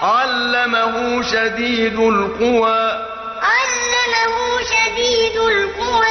علمه شديد القوى. علمه شديد القوى.